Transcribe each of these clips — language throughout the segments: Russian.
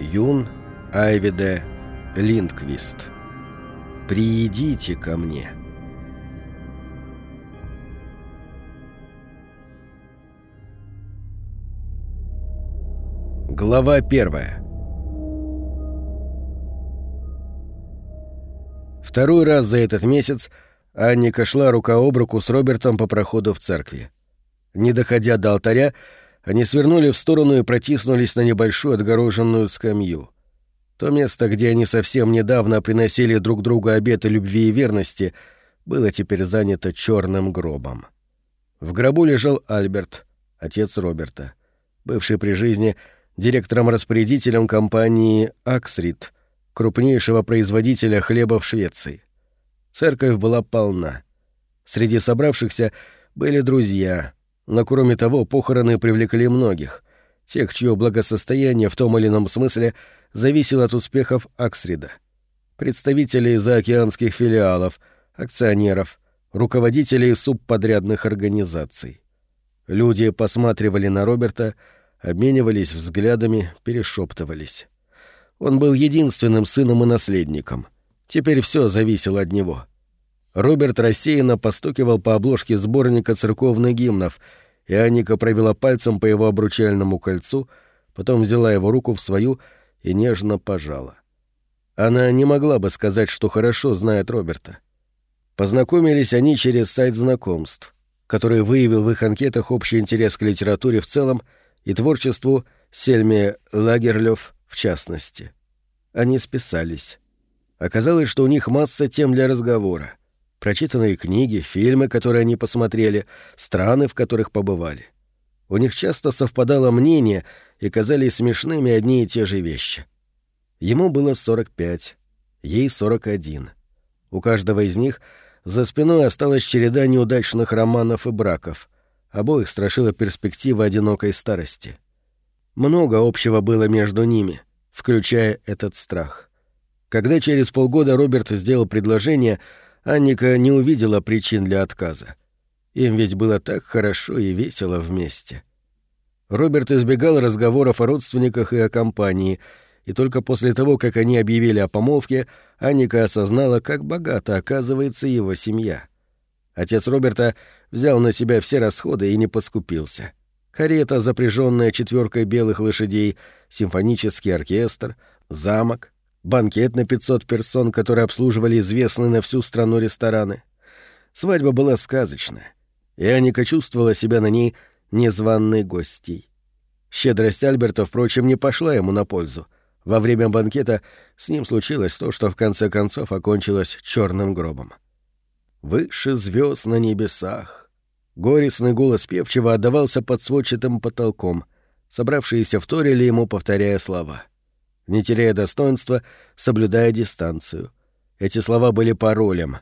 Юн Айвиде Линдквист. Приидите ко мне. Глава первая. Второй раз за этот месяц Анника шла рука об руку с Робертом по проходу в церкви. Не доходя до алтаря, они свернули в сторону и протиснулись на небольшую отгороженную скамью. То место, где они совсем недавно приносили друг другу обеты любви и верности, было теперь занято черным гробом. В гробу лежал Альберт, отец Роберта, бывший при жизни директором-распорядителем компании «Аксрит», крупнейшего производителя хлеба в Швеции. Церковь была полна. Среди собравшихся были друзья, но кроме того, похороны привлекли многих, тех, чье благосостояние в том или ином смысле зависело от успехов Аксрида. Представителей заокеанских филиалов, акционеров, руководителей субподрядных организаций. Люди посматривали на Роберта, обменивались взглядами, перешептывались. Он был единственным сыном и наследником. Теперь все зависело от него. Роберт рассеянно постукивал по обложке сборника церковных гимнов, и Аника провела пальцем по его обручальному кольцу, потом взяла его руку в свою и нежно пожала. Она не могла бы сказать, что хорошо знает Роберта. Познакомились они через сайт знакомств, который выявил в их анкетах общий интерес к литературе в целом и творчеству Сельме Лагерлёв в частности. Они списались. Оказалось, что у них масса тем для разговора — прочитанные книги, фильмы, которые они посмотрели, страны, в которых побывали. У них часто совпадало мнение и казались смешными одни и те же вещи. Ему было 45, ей 41. У каждого из них за спиной осталась череда неудачных романов и браков. Обоих страшила перспектива одинокой старости. Много общего было между ними, включая этот страх. Когда через полгода Роберт сделал предложение — Анника не увидела причин для отказа. Им ведь было так хорошо и весело вместе. Роберт избегал разговоров о родственниках и о компании, и только после того, как они объявили о помолвке, Анника осознала, как богата оказывается его семья. Отец Роберта взял на себя все расходы и не поскупился. Карета, запряженная четверкой белых лошадей, симфонический оркестр, замок, банкет на 500 персон, которые обслуживали известные на всю страну рестораны. Свадьба была сказочная, и Аника чувствовала себя на ней незваной гостьей. Щедрость Альберта, впрочем, не пошла ему на пользу. Во время банкета с ним случилось то, что в конце концов окончилось черным гробом. Выше звезд на небесах. Горестный голос певчего отдавался под сводчатым потолком. Собравшиеся вторили ему, повторяя слова — не теряя достоинства, соблюдая дистанцию. Эти слова были паролем,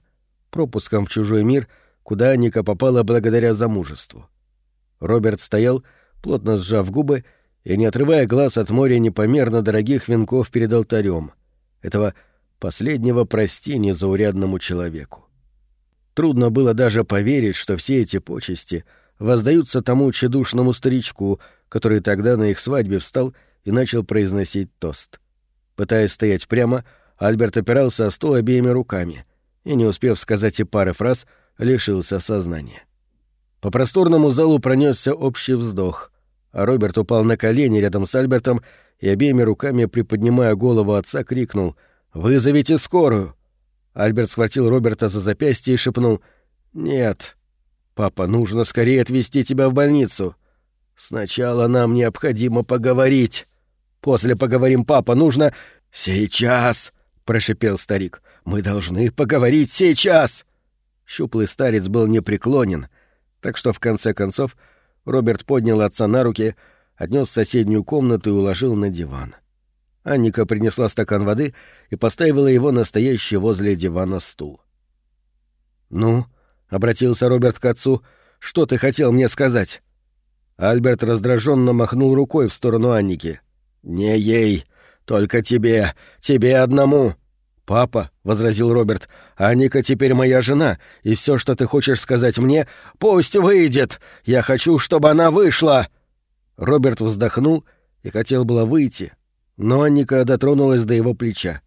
пропуском в чужой мир, куда Ника попала благодаря замужеству. Роберт стоял, плотно сжав губы и не отрывая глаз от моря непомерно дорогих венков перед алтарем, этого последнего прости незаурядному человеку. Трудно было даже поверить, что все эти почести воздаются тому тщедушному старичку, который тогда на их свадьбе встал и начал произносить тост. Пытаясь стоять прямо, Альберт опирался о стол обеими руками и, не успев сказать и пары фраз, лишился сознания. По просторному залу пронесся общий вздох, а Роберт упал на колени рядом с Альбертом и обеими руками, приподнимая голову отца, крикнул «Вызовите скорую!». Альберт схватил Роберта за запястье и шепнул «Нет, папа, нужно скорее отвезти тебя в больницу. Сначала нам необходимо поговорить». После поговорим, папа, нужно...» «Сейчас!» — прошипел старик. «Мы должны поговорить сейчас!» Щуплый старец был непреклонен, так что в конце концов Роберт поднял отца на руки, отнес в соседнюю комнату и уложил на диван. Анника принесла стакан воды и поставила его на стоящий возле дивана стул. «Ну?» — обратился Роберт к отцу. «Что ты хотел мне сказать?» Альберт раздраженно махнул рукой в сторону Анники. «Не ей, только тебе, тебе одному». «Папа», — возразил Роберт, — «Аника теперь моя жена, и все, что ты хочешь сказать мне, пусть выйдет! Я хочу, чтобы она вышла!» Роберт вздохнул и хотел было выйти, но Анника дотронулась до его плеча.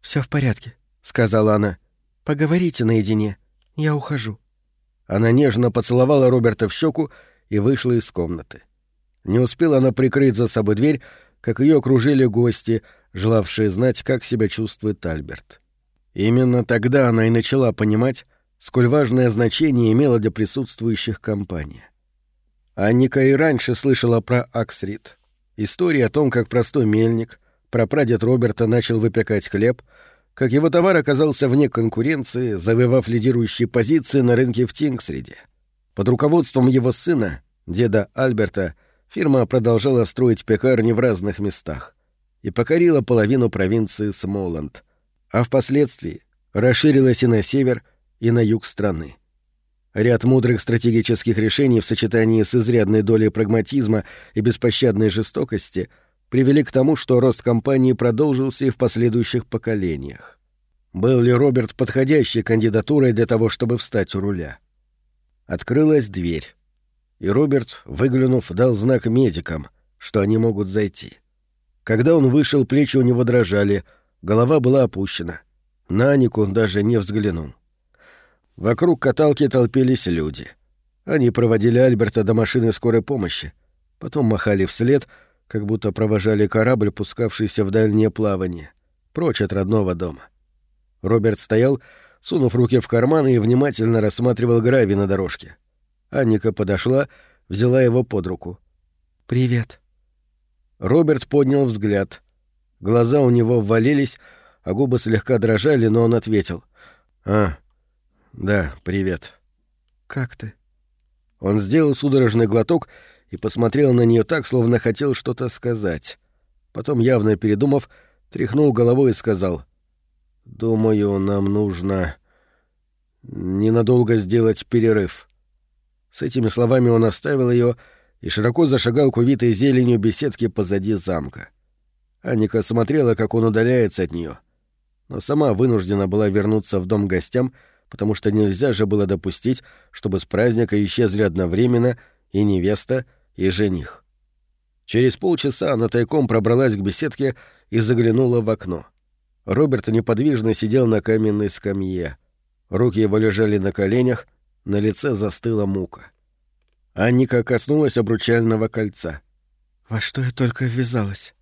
Все в порядке», — сказала она. «Поговорите наедине. Я ухожу». Она нежно поцеловала Роберта в щеку и вышла из комнаты. Не успела она прикрыть за собой дверь, как ее окружили гости, желавшие знать, как себя чувствует Альберт. Именно тогда она и начала понимать, сколь важное значение имела для присутствующих компания. Анника и раньше слышала про Аксрид. История о том, как простой мельник, прапрадед Роберта начал выпекать хлеб, как его товар оказался вне конкуренции, завоевав лидирующие позиции на рынке в Тингсриде. Под руководством его сына, деда Альберта, фирма продолжала строить пекарни в разных местах и покорила половину провинции Смоланд, а впоследствии расширилась и на север, и на юг страны. Ряд мудрых стратегических решений в сочетании с изрядной долей прагматизма и беспощадной жестокости привели к тому, что рост компании продолжился и в последующих поколениях. Был ли Роберт подходящей кандидатурой для того, чтобы встать у руля? Открылась дверь, и Роберт, выглянув, дал знак медикам, что они могут зайти. Когда он вышел, плечи у него дрожали, голова была опущена. На Нику он даже не взглянул. Вокруг каталки толпились люди. Они проводили Альберта до машины скорой помощи, потом махали вслед, как будто провожали корабль, пускавшийся в дальнее плавание, прочь от родного дома. Роберт стоял, сунув руки в карманы и внимательно рассматривал гравий на дорожке. Анника подошла, взяла его под руку. «Привет». Роберт поднял взгляд. Глаза у него ввалились, а губы слегка дрожали, но он ответил. «А, «Да, привет». «Как ты?» Он сделал судорожный глоток и посмотрел на нее так, словно хотел что-то сказать. Потом, явно передумав, тряхнул головой и сказал. «Думаю, нам нужно ненадолго сделать перерыв». С этими словами он оставил ее и широко зашагал к увитой зеленью беседке позади замка. Аника смотрела, как он удаляется от нее, но сама вынуждена была вернуться в дом гостям, потому что нельзя же было допустить, чтобы с праздника исчезли одновременно и невеста, и жених. Через полчаса она тайком пробралась к беседке и заглянула в окно. Роберт неподвижно сидел на каменной скамье. Руки его лежали на коленях, на лице застыла мука. Анника коснулась обручального кольца. «Во что я только ввязалась?»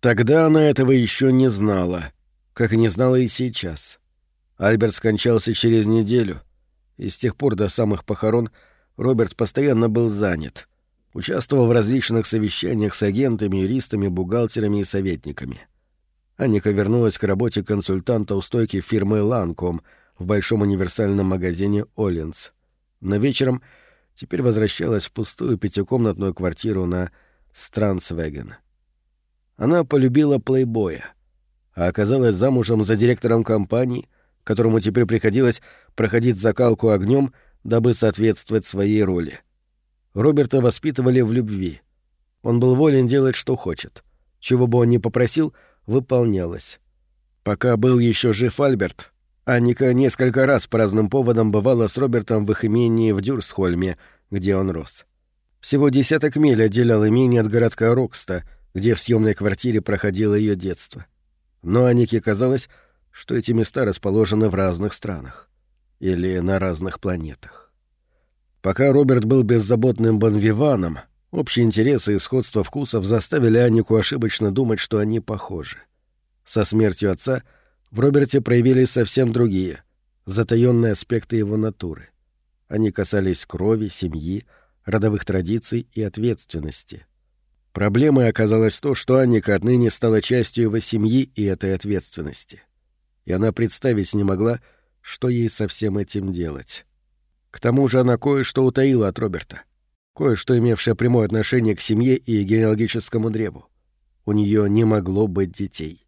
Тогда она этого еще не знала, как не знала и сейчас. Альберт скончался через неделю, и с тех пор до самых похорон Роберт постоянно был занят. Участвовал в различных совещаниях с агентами, юристами, бухгалтерами и советниками. Анника вернулась к работе консультанта у стойки фирмы «Ланком» в большом универсальном магазине «Оллинс». Но вечером теперь возвращалась в пустую пятикомнатную квартиру на Страндсвеген. Она полюбила плейбоя, а оказалась замужем за директором компании — которому теперь приходилось проходить закалку огнем, дабы соответствовать своей роли. Роберта воспитывали в любви. Он был волен делать, что хочет. Чего бы он ни попросил, выполнялось. Пока был еще жив Альберт, Анника несколько раз по разным поводам бывала с Робертом в их имении в Дюрсхольме, где он рос. Всего десяток миль отделял имение от городка Рокста, где в съемной квартире проходило ее детство. Но Аннике казалось, что эти места расположены в разных странах или на разных планетах. Пока Роберт был беззаботным бонвиваном, общие интересы и сходство вкусов заставили Аннику ошибочно думать, что они похожи. Со смертью отца в Роберте проявились совсем другие, затаённые аспекты его натуры. Они касались крови, семьи, родовых традиций и ответственности. Проблемой оказалось то, что Анника отныне стала частью его семьи и этой ответственности и она представить не могла, что ей со всем этим делать. К тому же она кое-что утаила от Роберта, кое-что имевшее прямое отношение к семье и генеалогическому древу. У нее не могло быть детей.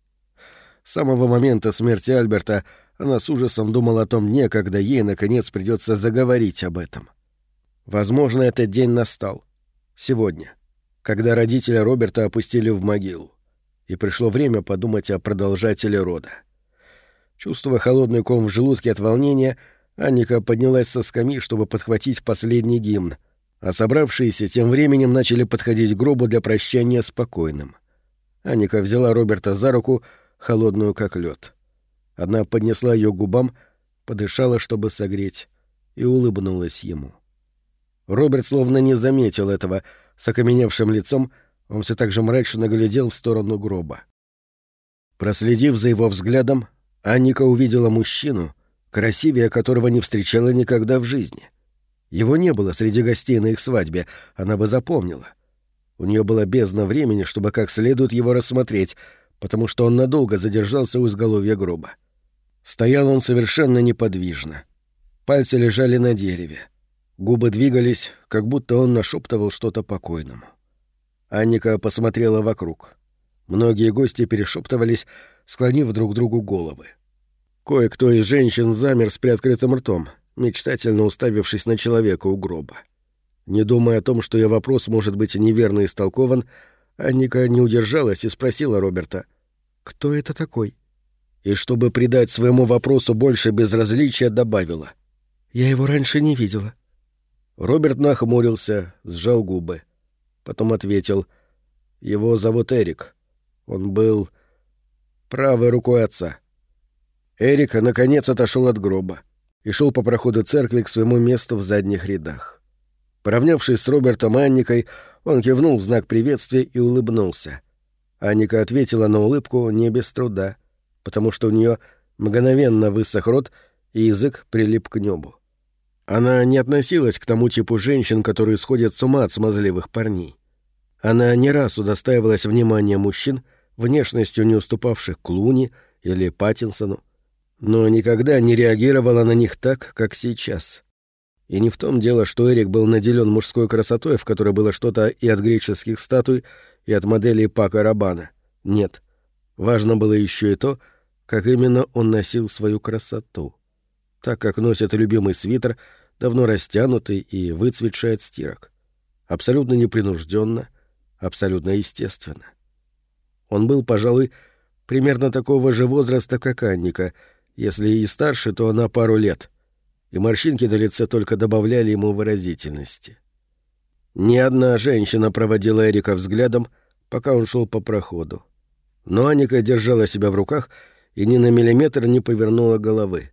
С самого момента смерти Альберта она с ужасом думала о том дне, когда ей, наконец, придется заговорить об этом. Возможно, этот день настал. Сегодня, когда родители Роберта опустили в могилу. И пришло время подумать о продолжателе рода. Чувствуя холодный ком в желудке от волнения, Анника поднялась со скамьи, чтобы подхватить последний гимн, а собравшиеся тем временем начали подходить к гробу для прощания спокойным. Аника взяла Роберта за руку, холодную как лед. Одна поднесла ее губам, подышала, чтобы согреть, и улыбнулась ему. Роберт словно не заметил этого, с окаменевшим лицом он все так же мрачно глядел в сторону гроба. Проследив за его взглядом, Анника увидела мужчину, красивее которого не встречала никогда в жизни. Его не было среди гостей на их свадьбе, она бы запомнила. У нее было бездна времени, чтобы как следует его рассмотреть, потому что он надолго задержался у изголовья гроба. Стоял он совершенно неподвижно. Пальцы лежали на дереве. Губы двигались, как будто он нашептывал что-то покойному. Анника посмотрела вокруг. Многие гости перешептывались, склонив друг другу головы. Кое-кто из женщин замер с приоткрытым ртом, мечтательно уставившись на человека у гроба. Не думая о том, что ее вопрос может быть неверно истолкован, Анника не удержалась и спросила Роберта, «Кто это такой?» И чтобы придать своему вопросу больше безразличия, добавила, «Я его раньше не видела». Роберт нахмурился, сжал губы. Потом ответил, «Его зовут Эрик. Он был правой рукой отца». Эрик, наконец, отошел от гроба и шел по проходу церкви к своему месту в задних рядах. Поравнявшись с Робертом Анникой, он кивнул в знак приветствия и улыбнулся. Анника ответила на улыбку не без труда, потому что у нее мгновенно высох рот и язык прилип к небу. Она не относилась к тому типу женщин, которые сходят с ума от смазливых парней. Она не раз удостаивалась внимания мужчин, внешностью не уступавших Клуни или Паттинсону, но никогда не реагировала на них так, как сейчас. И не в том дело, что Эрик был наделен мужской красотой, в которой было что-то и от греческих статуй, и от моделей Пака Рабана. Нет. Важно было еще и то, как именно он носил свою красоту. Так, как носит любимый свитер, давно растянутый и выцветший от стирок. Абсолютно непринужденно, абсолютно естественно. Он был, пожалуй, примерно такого же возраста, как Анника — если и старше, то на пару лет, и морщинки на лице только добавляли ему выразительности. Ни одна женщина проводила Эрика взглядом, пока он шел по проходу. Но Аника держала себя в руках и ни на миллиметр не повернула головы.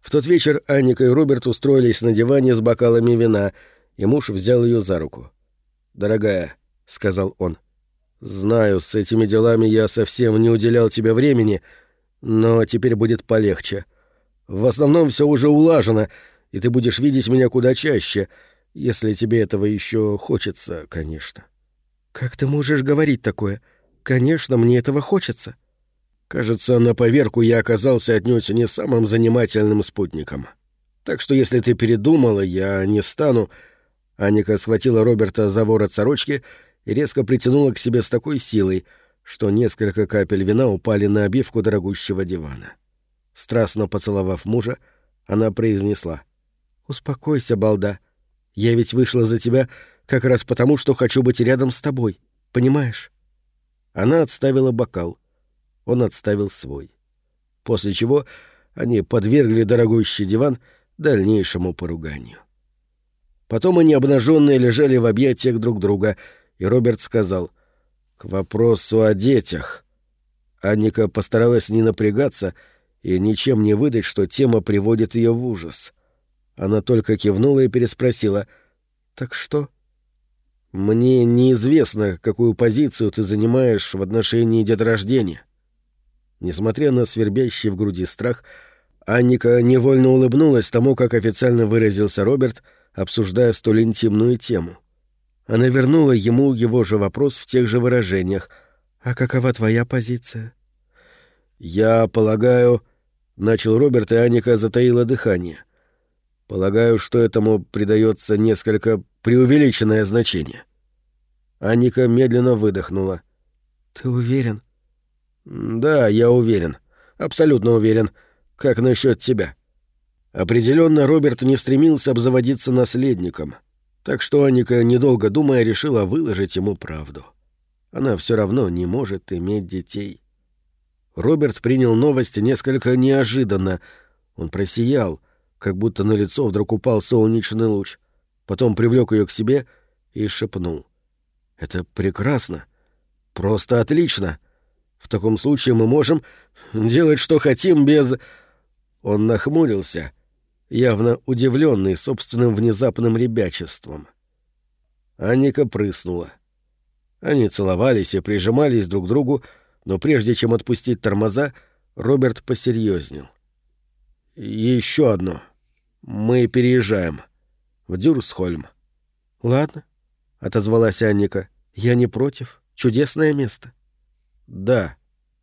В тот вечер Аника и Роберт устроились на диване с бокалами вина, и муж взял ее за руку. «Дорогая», — сказал он, — «знаю, с этими делами я совсем не уделял тебе времени», — но теперь будет полегче. В основном все уже улажено, и ты будешь видеть меня куда чаще, если тебе этого еще хочется, конечно. Как ты можешь говорить такое? Конечно, мне этого хочется. Кажется, на поверку я оказался отнюдь не самым занимательным спутником. Так что если ты передумала, я не стану... Аника схватила Роберта за ворот сорочки и резко притянула к себе с такой силой — что несколько капель вина упали на обивку дорогущего дивана. Страстно поцеловав мужа, она произнесла. «Успокойся, балда. Я ведь вышла за тебя как раз потому, что хочу быть рядом с тобой. Понимаешь?» Она отставила бокал. Он отставил свой. После чего они подвергли дорогущий диван дальнейшему поруганию. Потом они обнаженные лежали в объятиях друг друга, и Роберт сказал — к вопросу о детях. Анника постаралась не напрягаться и ничем не выдать, что тема приводит ее в ужас. Она только кивнула и переспросила. «Так что?» «Мне неизвестно, какую позицию ты занимаешь в отношении деторождения». Несмотря на свербящий в груди страх, Анника невольно улыбнулась тому, как официально выразился Роберт, обсуждая столь интимную тему. Она вернула ему его же вопрос в тех же выражениях. «А какова твоя позиция?» «Я полагаю...» — начал Роберт, и Аника затаила дыхание. «Полагаю, что этому придается несколько преувеличенное значение». Аника медленно выдохнула. «Ты уверен?» «Да, я уверен. Абсолютно уверен. Как насчет тебя?» Определенно, Роберт не стремился обзаводиться наследником — так что Аника, недолго думая, решила выложить ему правду. Она все равно не может иметь детей. Роберт принял новость несколько неожиданно. Он просиял, как будто на лицо вдруг упал солнечный луч. Потом привлек ее к себе и шепнул. «Это прекрасно. Просто отлично. В таком случае мы можем делать, что хотим, без... Он нахмурился, явно удивленный собственным внезапным ребячеством. Анника прыснула. Они целовались и прижимались друг к другу, но прежде чем отпустить тормоза, Роберт посерьезнел. Еще одно. Мы переезжаем. В Дюрсхольм. Ладно, отозвалась Анника. Я не против. Чудесное место. Да,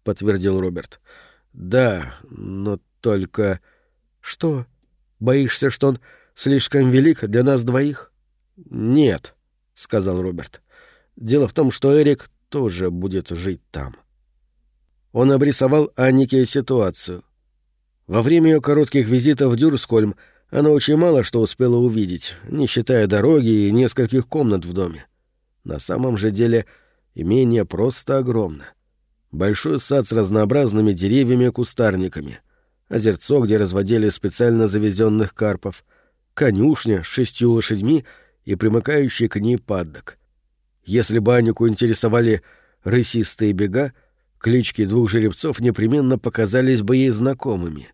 подтвердил Роберт. Да, но только... Что? Боишься, что он слишком велик для нас двоих? Нет, сказал Роберт. Дело в том, что Эрик тоже будет жить там. Он обрисовал Аннике ситуацию. Во время ее коротких визитов в Дюрскольм она очень мало что успела увидеть, не считая дороги и нескольких комнат в доме. На самом же деле имение просто огромно. Большой сад с разнообразными деревьями и кустарниками, озерцо, где разводили специально завезенных карпов, конюшня с шестью лошадьми и примыкающий к ней паддок. Если бы интересовали рысистые бега, клички двух жеребцов непременно показались бы ей знакомыми.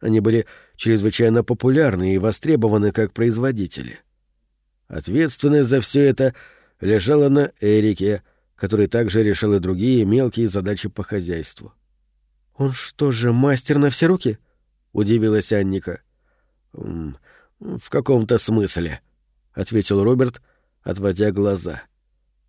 Они были чрезвычайно популярны и востребованы как производители. Ответственность за все это лежала на Эрике, который также решил и другие мелкие задачи по хозяйству. «Он что же, мастер на все руки?» — удивилась Анника. «В каком-то смысле», — ответил Роберт, отводя глаза.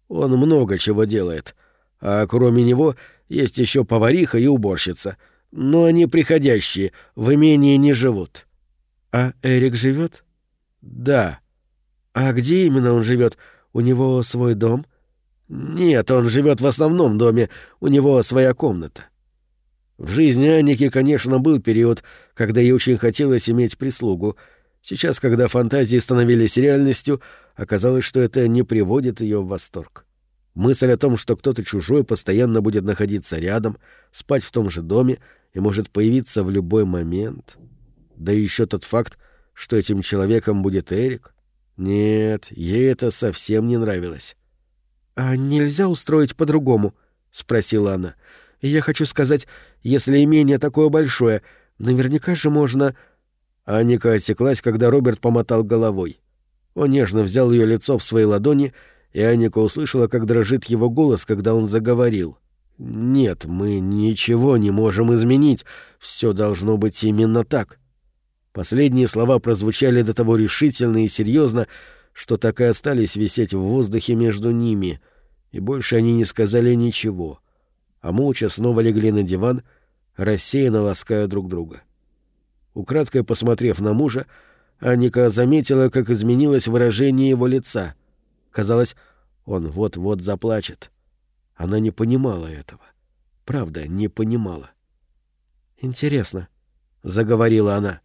«Он много чего делает, а кроме него есть еще повариха и уборщица, но они приходящие, в имении не живут». «А Эрик живет? «Да». «А где именно он живет? У него свой дом?» «Нет, он живет в основном доме, у него своя комната». В жизни Анники, конечно, был период, когда ей очень хотелось иметь прислугу. Сейчас, когда фантазии становились реальностью, оказалось, что это не приводит ее в восторг. Мысль о том, что кто-то чужой постоянно будет находиться рядом, спать в том же доме и может появиться в любой момент. Да еще тот факт, что этим человеком будет Эрик. Нет, ей это совсем не нравилось. «А нельзя устроить по-другому?» — спросила она. «Я хочу сказать, если имение такое большое, наверняка же можно...» Аника осеклась, когда Роберт помотал головой. Он нежно взял ее лицо в свои ладони, и Аника услышала, как дрожит его голос, когда он заговорил. «Нет, мы ничего не можем изменить. Все должно быть именно так». Последние слова прозвучали до того решительно и серьезно, что так и остались висеть в воздухе между ними, и больше они не сказали ничего, а молча снова легли на диван, рассеянно лаская друг друга. Украдкой посмотрев на мужа, Анника заметила, как изменилось выражение его лица. Казалось, он вот-вот заплачет. Она не понимала этого. Правда, не понимала. «Интересно», — заговорила она,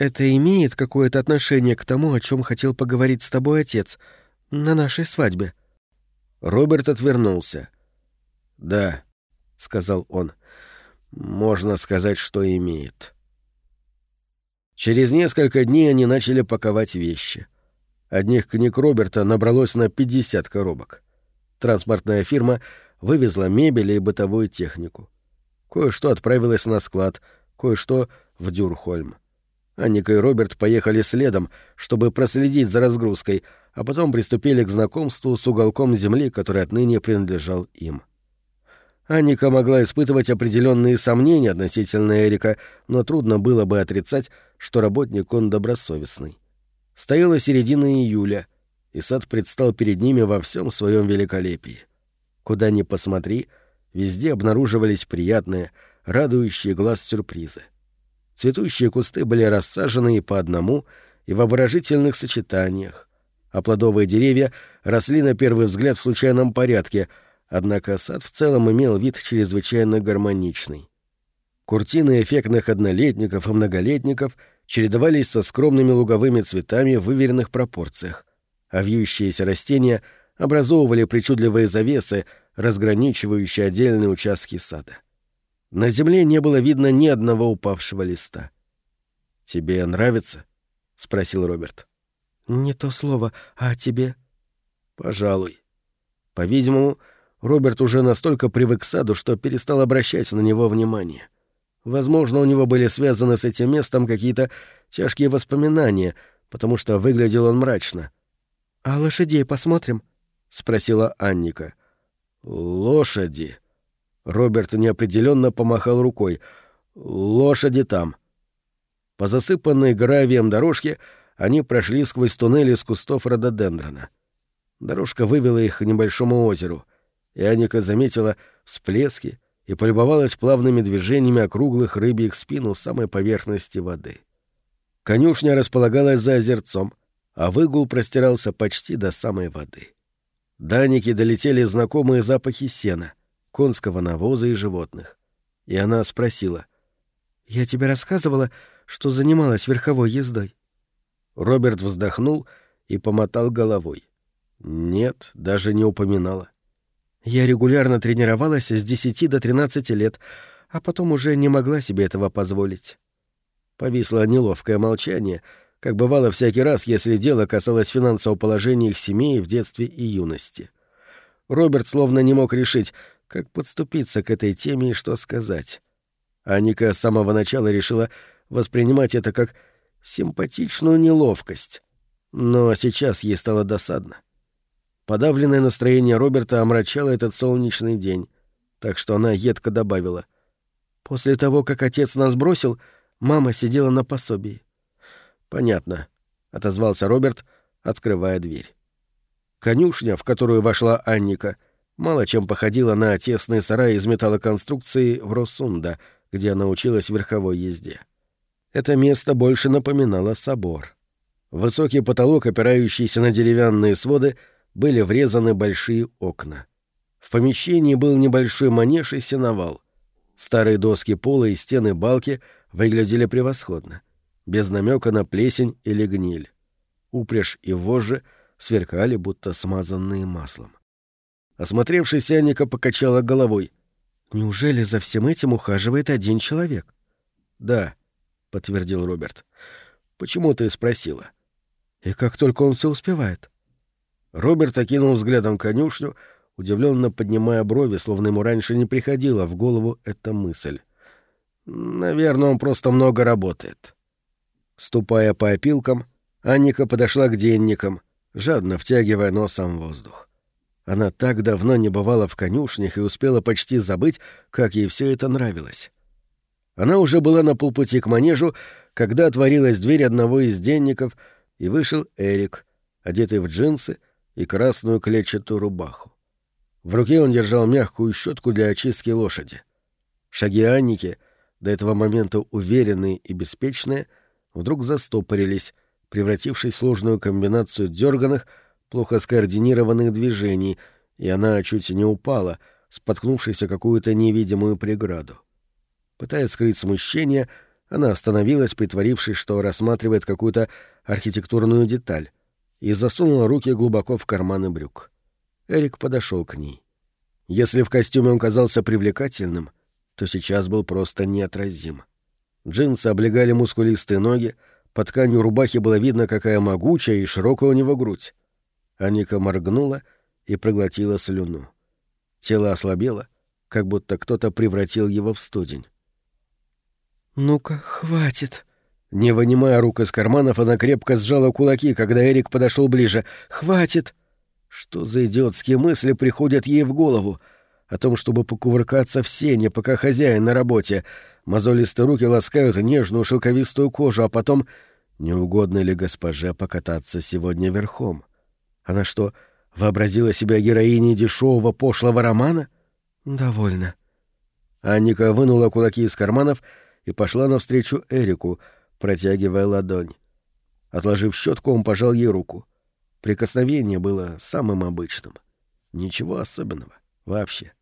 это имеет какое-то отношение к тому, о чем хотел поговорить с тобой отец на нашей свадьбе?» Роберт отвернулся. «Да», — сказал он, — «можно сказать, что имеет». Через несколько дней они начали паковать вещи. Одних книг Роберта набралось на 50 коробок. Транспортная фирма вывезла мебель и бытовую технику. Кое-что отправилось на склад, кое-что в Дюрхольм. Анника и Роберт поехали следом, чтобы проследить за разгрузкой, а потом приступили к знакомству с уголком земли, который отныне принадлежал им. Анника могла испытывать определенные сомнения относительно Эрика, но трудно было бы отрицать, что работник он добросовестный. Стояла середина июля, и сад предстал перед ними во всем своем великолепии. Куда ни посмотри, везде обнаруживались приятные, радующие глаз сюрпризы. Цветущие кусты были рассажены и по одному, и в обворожительных сочетаниях, а плодовые деревья росли на первый взгляд в случайном порядке, однако сад в целом имел вид чрезвычайно гармоничный. Куртины эффектных однолетников и многолетников чередовались со скромными луговыми цветами в выверенных пропорциях, а вьющиеся растения образовывали причудливые завесы, разграничивающие отдельные участки сада. На земле не было видно ни одного упавшего листа. «Тебе нравится?» — спросил Роберт. «Не то слово, а тебе?» «Пожалуй. По-видимому, Роберт уже настолько привык к саду, что перестал обращать на него внимание. Возможно, у него были связаны с этим местом какие-то тяжкие воспоминания, потому что выглядел он мрачно. «А лошадей посмотрим?» — спросила Анника. «Лошади». Роберт неопределенно помахал рукой. «Лошади там». По засыпанной гравием дорожке они прошли сквозь туннели из кустов рододендрона. Дорожка вывела их к небольшому озеру, и Аника заметила всплески и полюбовалась плавными движениями округлых рыбьих спин у самой поверхности воды. Конюшня располагалась за озерцом, а выгул простирался почти до самой воды. До Аники долетели знакомые запахи сена, конского навоза и животных. И она спросила. «Я тебе рассказывала, что занималась верховой ездой?» Роберт вздохнул и помотал головой. Нет, даже не упоминала. Я регулярно тренировалась с 10 до 13 лет, а потом уже не могла себе этого позволить. Повисло неловкое молчание, как бывало всякий раз, если дело касалось финансового положения их семей в детстве и юности. Роберт словно не мог решить, как подступиться к этой теме и что сказать. Аника с самого начала решила воспринимать это как симпатичную неловкость. Но сейчас ей стало досадно. Подавленное настроение Роберта омрачало этот солнечный день, так что она едко добавила. «После того, как отец нас бросил, мама сидела на пособии». «Понятно», — отозвался Роберт, открывая дверь. Конюшня, в которую вошла Анника, мало чем походила на тесный сарай из металлоконструкции в Росунда, где она училась верховой езде. Это место больше напоминало собор. Высокий потолок, опирающийся на деревянные своды, были врезаны большие окна. В помещении был небольшой манеж и сеновал. Старые доски пола и стены балки выглядели превосходно, без намека на плесень или гниль. Упряжь и вожжи сверкали, будто смазанные маслом. Осмотревшись, Анника покачала головой. «Неужели за всем этим ухаживает один человек?» «Да», — подтвердил Роберт. «Почему ты спросила?» «И как только он все успевает?» Роберт окинул взглядом конюшню, удивленно поднимая брови, словно ему раньше не приходила в голову эта мысль. «Наверное, он просто много работает». Ступая по опилкам, Анника подошла к денникам, жадно втягивая носом воздух. Она так давно не бывала в конюшнях и успела почти забыть, как ей все это нравилось. Она уже была на полпути к манежу, когда отворилась дверь одного из денников, и вышел Эрик, одетый в джинсы и красную клетчатую рубаху. В руке он держал мягкую щетку для очистки лошади. Шаги Анники, до этого момента уверенные и беспечные, вдруг застопорились, превратившись в сложную комбинацию дерганых, плохо скоординированных движений, и она чуть не упала, споткнувшись о какую-то невидимую преграду. Пытаясь скрыть смущение, она остановилась, притворившись, что рассматривает какую-то архитектурную деталь, и засунула руки глубоко в карманы брюк. Эрик подошел к ней. Если в костюме он казался привлекательным, то сейчас был просто неотразим. Джинсы облегали мускулистые ноги, под тканью рубахи было видно, какая могучая и широкая у него грудь. Аника моргнула и проглотила слюну. Тело ослабело, как будто кто-то превратил его в студень. «Ну-ка, хватит!» Не вынимая рук из карманов, она крепко сжала кулаки, когда Эрик подошел ближе. «Хватит!» Что за идиотские мысли приходят ей в голову? О том, чтобы покувыркаться в сене, пока хозяин на работе. Мозолистые руки ласкают нежную шелковистую кожу, а потом... Не угодно ли госпоже покататься сегодня верхом? Она что, вообразила себя героиней дешевого пошлого романа? Довольно. Анника вынула кулаки из карманов и пошла навстречу Эрику, протягивая ладонь. Отложив щетку, он пожал ей руку. Прикосновение было самым обычным. Ничего особенного. Вообще.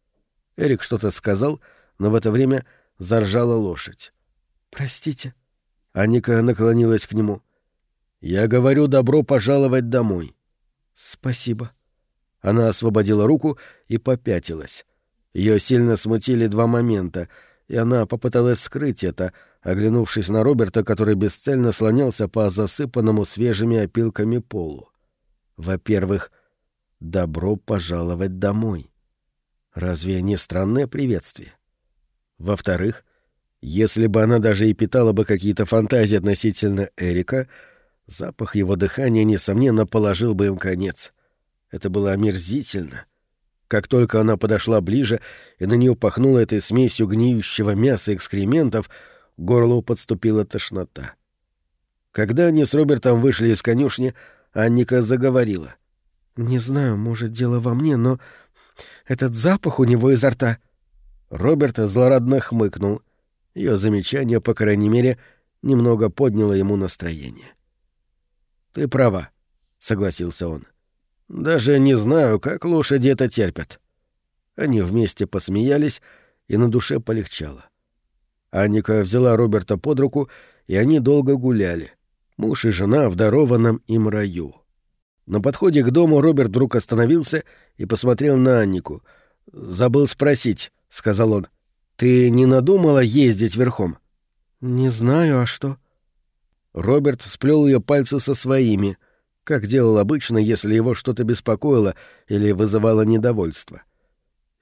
Эрик что-то сказал, но в это время заржала лошадь. «Простите». Аника наклонилась к нему. «Я говорю, добро пожаловать домой». «Спасибо». Она освободила руку и попятилась. Ее сильно смутили два момента — и она попыталась скрыть это, оглянувшись на Роберта, который бесцельно слонялся по засыпанному свежими опилками полу. Во-первых, добро пожаловать домой. Разве не странное приветствие? Во-вторых, если бы она даже и питала бы какие-то фантазии относительно Эрика, запах его дыхания, несомненно, положил бы им конец. Это было омерзительно. Как только она подошла ближе и на нее пахнуло этой смесью гниющего мяса и экскрементов, горлу подступила тошнота. Когда они с Робертом вышли из конюшни, Анника заговорила. «Не знаю, может, дело во мне, но этот запах у него изо рта...» Роберт злорадно хмыкнул. Ее замечание, по крайней мере, немного подняло ему настроение. «Ты права», — согласился он. «Даже не знаю, как лошади это терпят». Они вместе посмеялись, и на душе полегчало. Анника взяла Роберта под руку, и они долго гуляли. Муж и жена в дарованном им раю. На подходе к дому Роберт вдруг остановился и посмотрел на Аннику. «Забыл спросить», — сказал он. «Ты не надумала ездить верхом?» «Не знаю, а что?» Роберт сплел ее пальцы со своими, как делал обычно, если его что-то беспокоило или вызывало недовольство.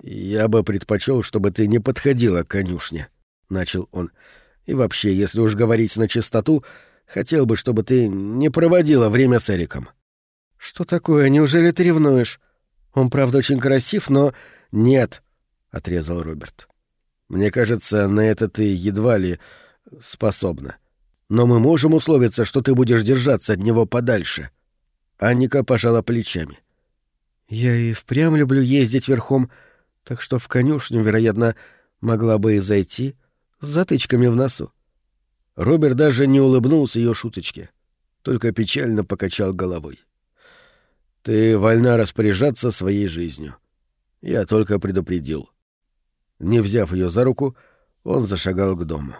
«Я бы предпочел, чтобы ты не подходила к конюшне», — начал он. «И вообще, если уж говорить на чистоту, хотел бы, чтобы ты не проводила время с Эриком». «Что такое? Неужели ты ревнуешь? Он, правда, очень красив, но...» «Нет», — отрезал Роберт. «Мне кажется, на это ты едва ли способна. Но мы можем условиться, что ты будешь держаться от него подальше». Анника пожала плечами. «Я и впрямь люблю ездить верхом, так что в конюшню, вероятно, могла бы и зайти с затычками в носу». Роберт даже не улыбнулся ее шуточке, только печально покачал головой. «Ты вольна распоряжаться своей жизнью. Я только предупредил». Не взяв ее за руку, он зашагал к дому.